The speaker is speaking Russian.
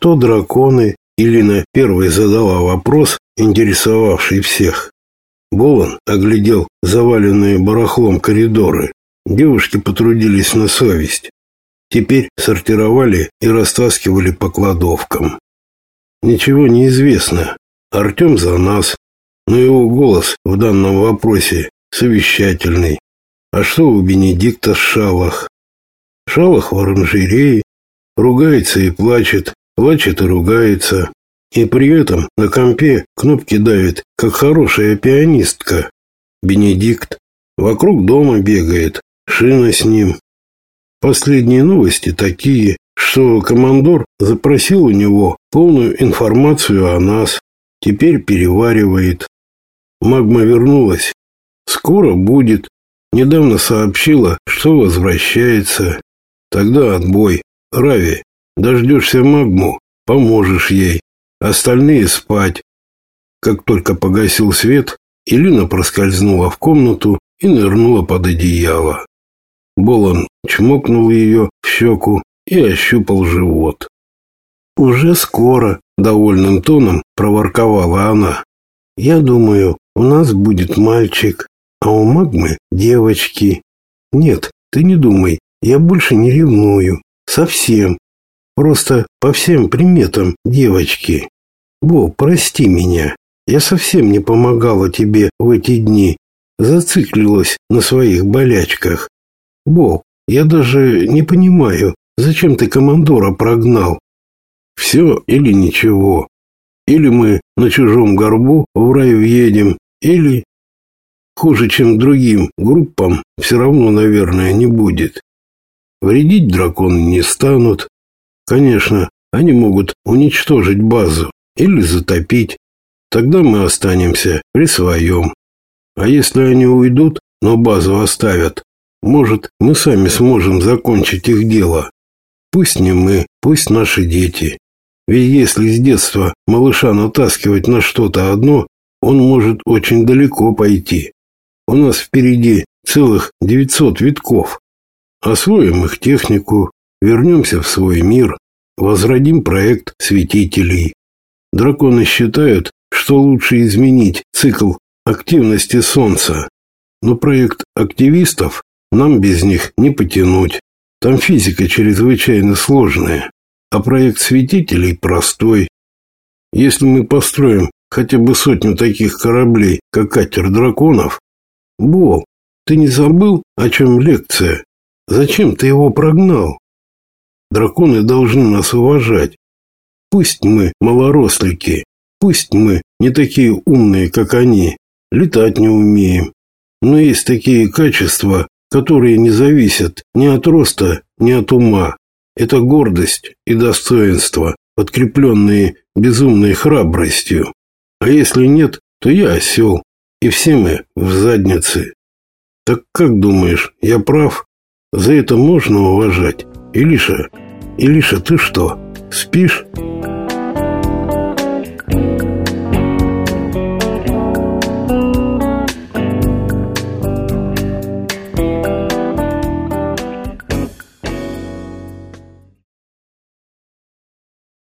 что драконы? Илина первой задала вопрос, интересовавший всех. Болон оглядел заваленные барахлом коридоры. Девушки потрудились на совесть. Теперь сортировали и растаскивали по кладовкам. Ничего не известно. Артем за нас, но его голос в данном вопросе совещательный. А что у Бенедикта Шалах? Шалах в оранжерее, ругается и плачет, плачет и ругается. И при этом на компе кнопки давит, как хорошая пианистка. Бенедикт вокруг дома бегает, шина с ним. Последние новости такие, что командор запросил у него полную информацию о нас. Теперь переваривает. Магма вернулась. Скоро будет. Недавно сообщила, что возвращается. Тогда отбой. Рави, дождешься магму, поможешь ей. Остальные спать. Как только погасил свет, Илина проскользнула в комнату и нырнула под одеяло. Болон чмокнул ее в щеку и ощупал живот. «Уже скоро», — довольным тоном проворковала она. «Я думаю, у нас будет мальчик, а у Магмы девочки. Нет, ты не думай, я больше не ревную. Совсем. Просто по всем приметам девочки. Бог, прости меня. Я совсем не помогала тебе в эти дни. Зациклилась на своих болячках. Бог, я даже не понимаю, зачем ты командора прогнал. Все или ничего. Или мы на чужом горбу в рай въедем, или хуже, чем другим группам, все равно, наверное, не будет. Вредить драконы не станут. Конечно, они могут уничтожить базу или затопить. Тогда мы останемся при своем. А если они уйдут, но базу оставят, может, мы сами сможем закончить их дело. Пусть не мы, пусть наши дети. Ведь если с детства малыша натаскивать на что-то одно, он может очень далеко пойти. У нас впереди целых 900 витков. Освоим их технику, вернемся в свой мир, возродим проект светителей. Драконы считают, что лучше изменить цикл активности Солнца. Но проект активистов нам без них не потянуть. Там физика чрезвычайно сложная, а проект светителей простой. Если мы построим хотя бы сотню таких кораблей, как катер драконов, Бо, ты не забыл, о чем лекция? Зачем ты его прогнал? Драконы должны нас уважать. Пусть мы малорослики, пусть мы не такие умные, как они, летать не умеем, но есть такие качества, которые не зависят ни от роста, ни от ума. Это гордость и достоинство, подкрепленные безумной храбростью. А если нет, то я осел, и все мы в заднице. Так как думаешь, я прав? За это можно уважать. Илиша, Илиша, ты что, спишь?